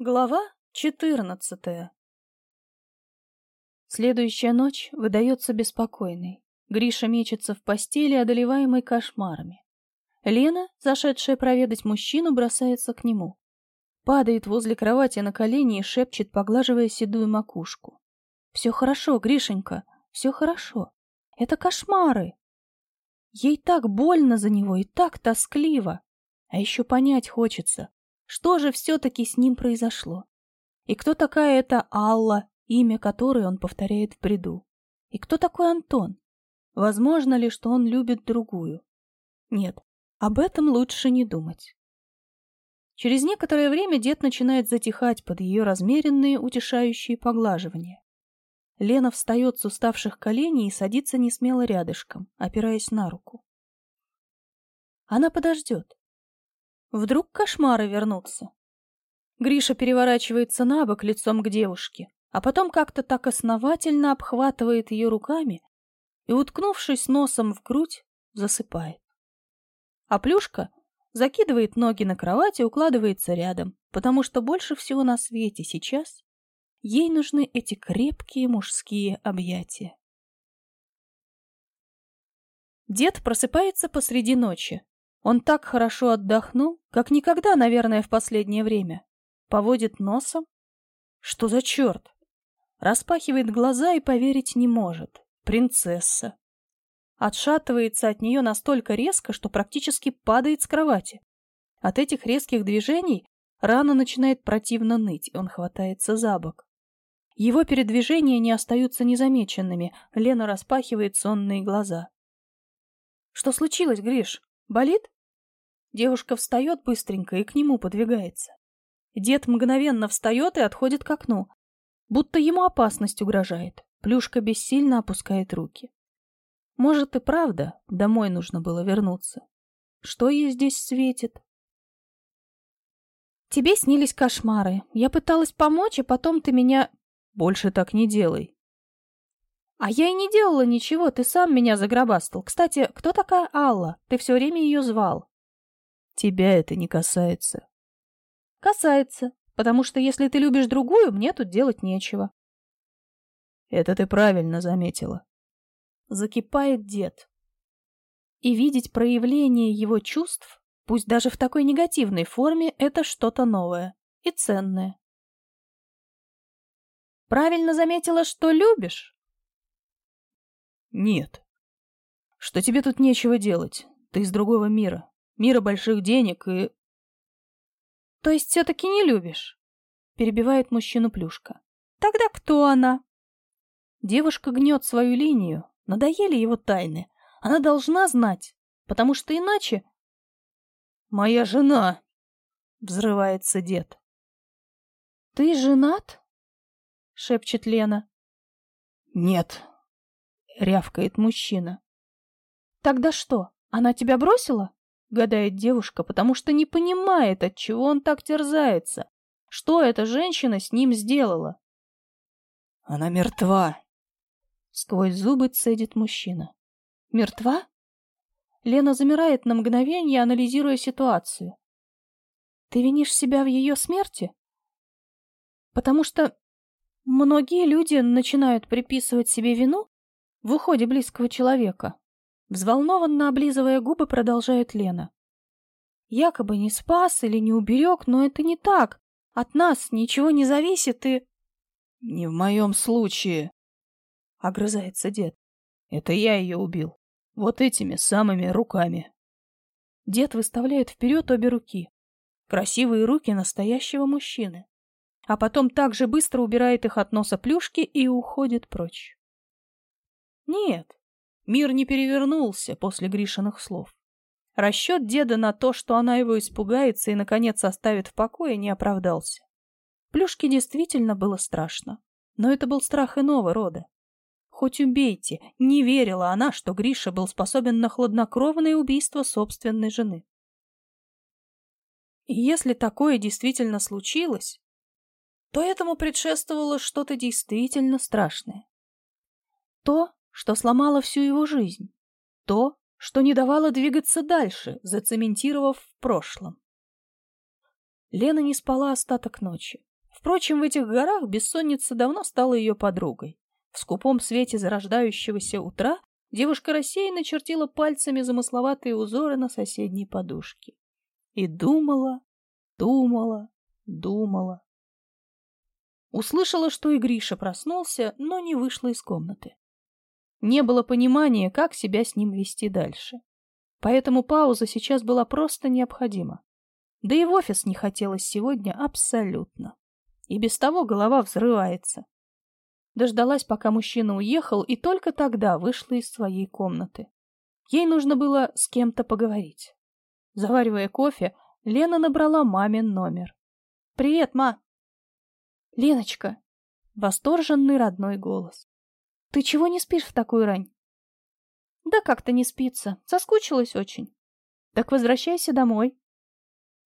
Глава четырнадцатая Следующая ночь выдается беспокойной. Гриша мечется в постели, одолеваемый кошмарами. Лена, зашедшая проведать мужчину, бросается к нему. Падает возле кровати на колени и шепчет, поглаживая седую макушку. «Все хорошо, Гришенька, все хорошо. Это кошмары!» Ей так больно за него и так тоскливо. А еще понять хочется, что же все-таки с ним произошло? И кто такая эта Алла, имя которой он повторяет в бреду? И кто такой Антон? Возможно ли, что он любит другую? Нет, об этом лучше не думать. Через некоторое время дед начинает затихать под ее размеренные, утешающие поглаживания. Лена встает с уставших коленей и садится несмело рядышком, опираясь на руку. Она подождет. Вдруг кошмары вернутся. Гриша переворачивается на бок лицом к девушке, а потом как-то так основательно обхватывает ее руками и, уткнувшись носом в грудь, засыпает. А Плюшка закидывает ноги на кровать и укладывается рядом, потому что больше всего на свете сейчас ей нужны эти крепкие мужские объятия. Дед просыпается посреди ночи, он так хорошо отдохнул, как никогда, наверное, в последнее время. Поводит носом. Что за черт? Распахивает глаза и поверить не может. Принцесса. Отшатывается от нее настолько резко, что практически падает с кровати. От этих резких движений рана начинает противно ныть, и он хватается за бок. Его передвижения не остаются незамеченными. Лена распахивает сонные глаза. «Что случилось, Гриш? Болит?» Девушка встает быстренько и к нему подвигается. Дед мгновенно встает и отходит к окну, будто ему опасность угрожает. Плюшка бессильно опускает руки. Может и правда, домой нужно было вернуться. Что ей здесь светит? Тебе снились кошмары. Я пыталась помочь, а потом ты меня... Больше так не делай. А я и не делала ничего, ты сам меня загробастал. Кстати, кто такая Алла? Ты все время ее звал. Тебя это не касается. Касается, потому что если ты любишь другую, мне тут делать нечего. Это ты правильно заметила. Закипает дед. И видеть проявление его чувств, пусть даже в такой негативной форме, это что-то новое и ценное. Правильно заметила, что любишь? Нет. Что тебе тут нечего делать? Ты из другого мира мира больших денег и... То есть все-таки не любишь? Перебивает мужчину Плюшка. Тогда кто она? Девушка гнет свою линию. Надоели его тайны. Она должна знать, потому что иначе... Моя жена! Взрывается дед. Ты женат? Шепчет Лена. Нет, рявкает мужчина. Тогда что, она тебя бросила? Гадает девушка, потому что не понимает, от чего он так терзается. Что эта женщина с ним сделала? Она мертва. Сквозь зубы цедит мужчина. Мертва? Лена замирает на мгновение, анализируя ситуацию. Ты винишь себя в ее смерти? Потому что многие люди начинают приписывать себе вину в уходе близкого человека. Взволнованно облизывая губы, продолжает Лена. Якобы не спас или не уберег, но это не так. От нас ничего не зависит и... Не в моем случае, — огрызается дед. Это я ее убил. Вот этими самыми руками. Дед выставляет вперед обе руки. Красивые руки настоящего мужчины. А потом так же быстро убирает их от носа плюшки и уходит прочь. Нет, Мир не перевернулся после Гришиных слов. Расчет деда на то, что она его испугается и, наконец, оставит в покое, не оправдался. Плюшке действительно было страшно. Но это был страх иного рода. Хоть убейте, не верила она, что Гриша был способен на хладнокровное убийство собственной жены. И если такое действительно случилось, то этому предшествовало что-то действительно страшное. То, что сломало всю его жизнь. То, что не давало двигаться дальше, зацементировав в прошлом. Лена не спала остаток ночи. Впрочем, в этих горах бессонница давно стала ее подругой. В скупом свете зарождающегося утра девушка рассеянно чертила пальцами замысловатые узоры на соседней подушке. И думала, думала, думала. Услышала, что и Гриша проснулся, но не вышла из комнаты. Не было понимания, как себя с ним вести дальше. Поэтому пауза сейчас была просто необходима. Да и в офис не хотелось сегодня абсолютно. И без того голова взрывается. Дождалась, пока мужчина уехал, и только тогда вышла из своей комнаты. Ей нужно было с кем-то поговорить. Заваривая кофе, Лена набрала мамин номер. «Привет, ма!» «Леночка!» Восторженный родной голос. «Ты чего не спишь в такую рань?» «Да как-то не спится. Соскучилась очень». «Так возвращайся домой.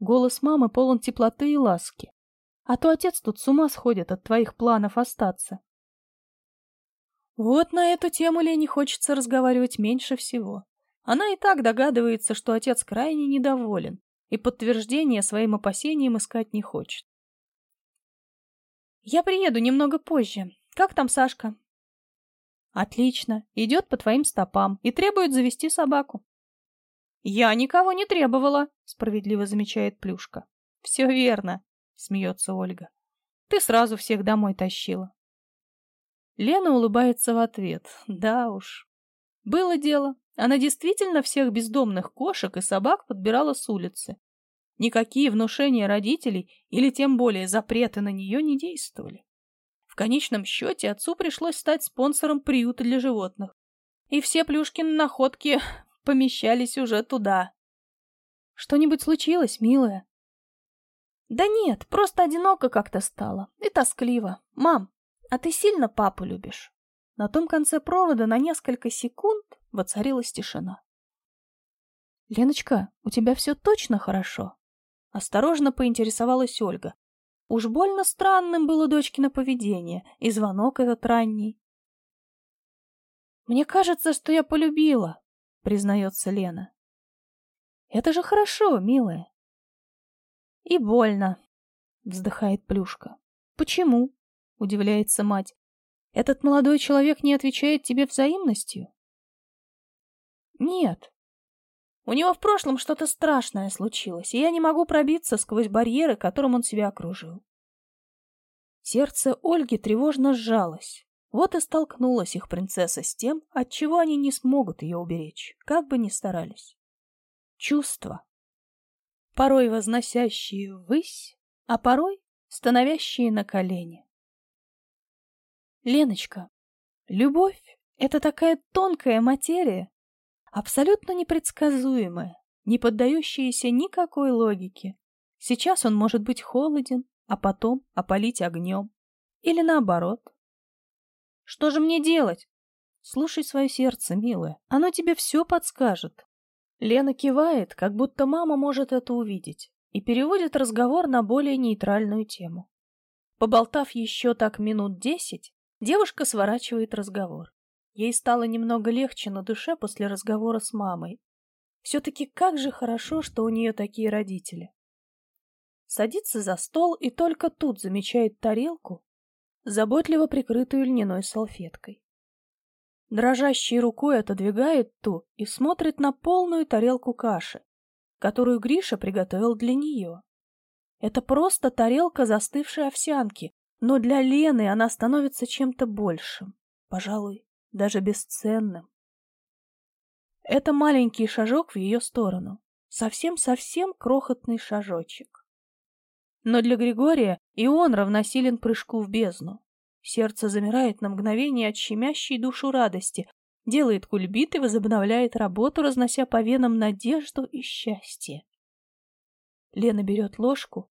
Голос мамы полон теплоты и ласки. А то отец тут с ума сходит от твоих планов остаться. Вот на эту тему Лене хочется разговаривать меньше всего. Она и так догадывается, что отец крайне недоволен, и подтверждения своим опасениям искать не хочет. «Я приеду немного позже. Как там Сашка?» «Отлично. Идет по твоим стопам и требует завести собаку». «Я никого не требовала», — справедливо замечает Плюшка. «Все верно», — смеется Ольга. «Ты сразу всех домой тащила». Лена улыбается в ответ. «Да уж. Было дело. Она действительно всех бездомных кошек и собак подбирала с улицы. Никакие внушения родителей или тем более запреты на нее не действовали. В конечном счете отцу пришлось стать спонсором приюта для животных. И все Плюшкины находки помещались уже туда. Что-нибудь случилось, милая? Да нет, просто одиноко как-то стало и тоскливо. Мам, а ты сильно папу любишь? На том конце провода на несколько секунд воцарилась тишина. Леночка, у тебя все точно хорошо? Осторожно поинтересовалась Ольга. Уж больно странным было дочкино поведение, и звонок этот ранний. Мне кажется, что я полюбила, признается Лена. Это же хорошо, милая. И больно, вздыхает Плюшка. Почему? Удивляется мать. Этот молодой человек не отвечает тебе взаимностью? Нет. У него в прошлом что-то страшное случилось, и я не могу пробиться сквозь барьеры, которым он себя окружил. Сердце Ольги тревожно сжалось. Вот и столкнулась их принцесса с тем, от чего они не смогут ее уберечь, как бы ни старались. Чувства. Порой возносящие ввысь, а порой становящие на колени. Леночка, любовь — это такая тонкая материя, абсолютно непредсказуемая, не поддающаяся никакой логике. Сейчас он может быть холоден, а потом опалить огнем. Или наоборот, что же мне делать? Слушай свое сердце, милая, оно тебе все подскажет. Лена кивает, как будто мама может это увидеть, и переводит разговор на более нейтральную тему. Поболтав еще так минут десять, девушка сворачивает разговор. Ей стало немного легче на душе после разговора с мамой. Все-таки как же хорошо, что у нее такие родители. Садится за стол и только тут замечает тарелку, заботливо прикрытую льняной салфеткой. Дрожащей рукой отодвигает ту и смотрит на полную тарелку каши, которую Гриша приготовил для нее. Это просто тарелка застывшей овсянки, но для Лены она становится чем-то большим, пожалуй, даже бесценным. Это маленький шажок в ее сторону, совсем-совсем крохотный шажочек. Но для Григория и он равносилен прыжку в бездну. Сердце замирает на мгновение от щемящей душу радости, делает кульбит и возобновляет работу, разнося по венам надежду и счастье. Лена берет ложку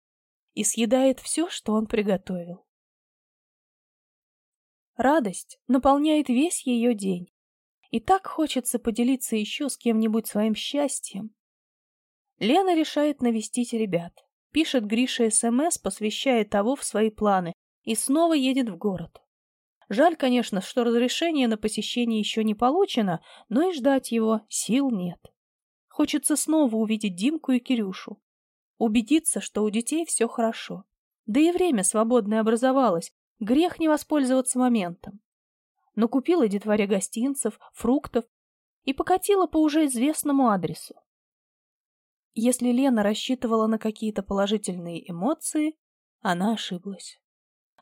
и съедает все, что он приготовил. Радость наполняет весь ее день. И так хочется поделиться еще с кем-нибудь своим счастьем. Лена решает навестить ребят. Пишет Грише СМС, посвящая того в свои планы, и снова едет в город. Жаль, конечно, что разрешение на посещение еще не получено, но и ждать его сил нет. Хочется снова увидеть Димку и Кирюшу. убедиться, что у детей все хорошо. Да и время свободное образовалось, грех не воспользоваться моментом. Но купила детворе гостинцев, фруктов и покатила по уже известному адресу. Если Лена рассчитывала на какие-то положительные эмоции, она ошиблась.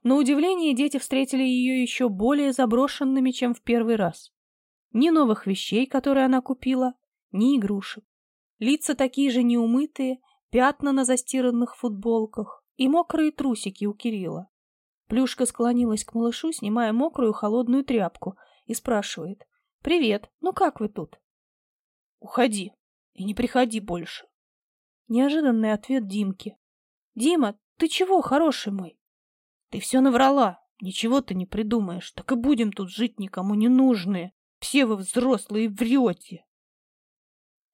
На удивление дети встретили ее еще более заброшенными, чем в первый раз. Ни новых вещей, которые она купила, ни игрушек. Лица такие же неумытые, пятна на застиранных футболках и мокрые трусики у Кирилла. Плюшка склонилась к малышу, снимая мокрую холодную тряпку, и спрашивает. «Привет, ну как вы тут?» «Уходи и не приходи больше». Неожиданный ответ Димки. «Дима, ты чего, хороший мой?» «Ты все наврала, ничего ты не придумаешь, так и будем тут жить никому не нужные. Все вы взрослые врете».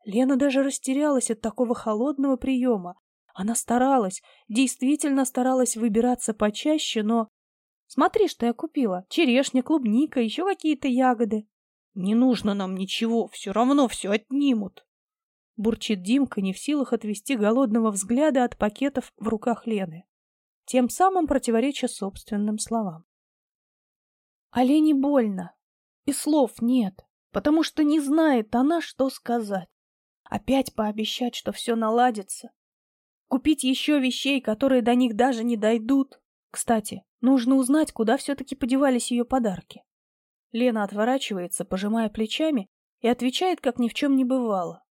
Лена даже растерялась от такого холодного приема. Она старалась, действительно старалась выбираться почаще, но... Смотри, что я купила. Черешня, клубника, еще какие-то ягоды. Не нужно нам ничего, все равно все отнимут. Бурчит Димка, не в силах отвести голодного взгляда от пакетов в руках Лены. Тем самым противореча собственным словам. А Лене больно. И слов нет, потому что не знает она, что сказать. Опять пообещать, что все наладится. Купить еще вещей, которые до них даже не дойдут. Кстати, нужно узнать, куда все-таки подевались ее подарки. Лена отворачивается, пожимая плечами, и отвечает, как ни в чем не бывало.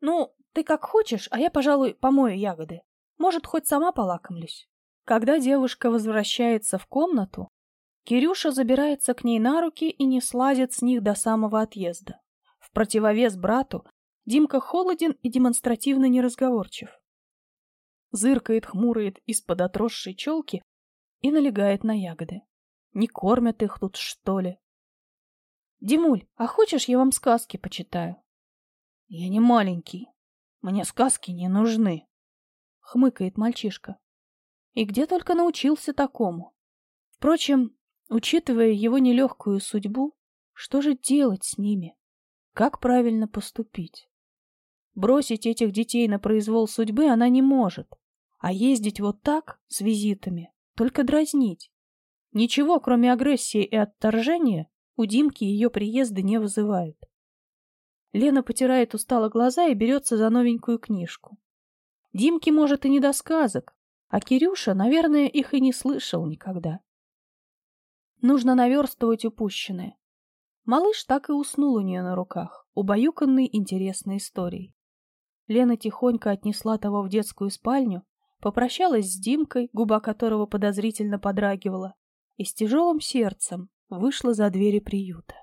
«Ну, ты как хочешь, а я, пожалуй, помою ягоды. Может, хоть сама полакомлюсь». Когда девушка возвращается в комнату, Кирюша забирается к ней на руки и не слазит с них до самого отъезда. В противовес брату Димка холоден и демонстративно неразговорчив. Зыркает, хмурает из-под отросшей челки и налегает на ягоды. Не кормят их тут, что ли? Димуль, а хочешь, я вам сказки почитаю? Я не маленький. Мне сказки не нужны. Хмыкает мальчишка. И где только научился такому? Впрочем, учитывая его нелегкую судьбу, что же делать с ними? Как правильно поступить? Бросить этих детей на произвол судьбы она не может, а ездить вот так, с визитами, только дразнить. Ничего, кроме агрессии и отторжения, у Димки ее приезды не вызывают. Лена потирает устало глаза и берется за новенькую книжку. Димке, может, и не до сказок, а Кирюша, наверное, их и не слышал никогда. Нужно наверстывать упущенное. Малыш так и уснул у нее на руках, убаюканный интересной историей. Лена тихонько отнесла того в детскую спальню, попрощалась с Димкой, губа которого подозрительно подрагивала, и с тяжелым сердцем вышла за двери приюта.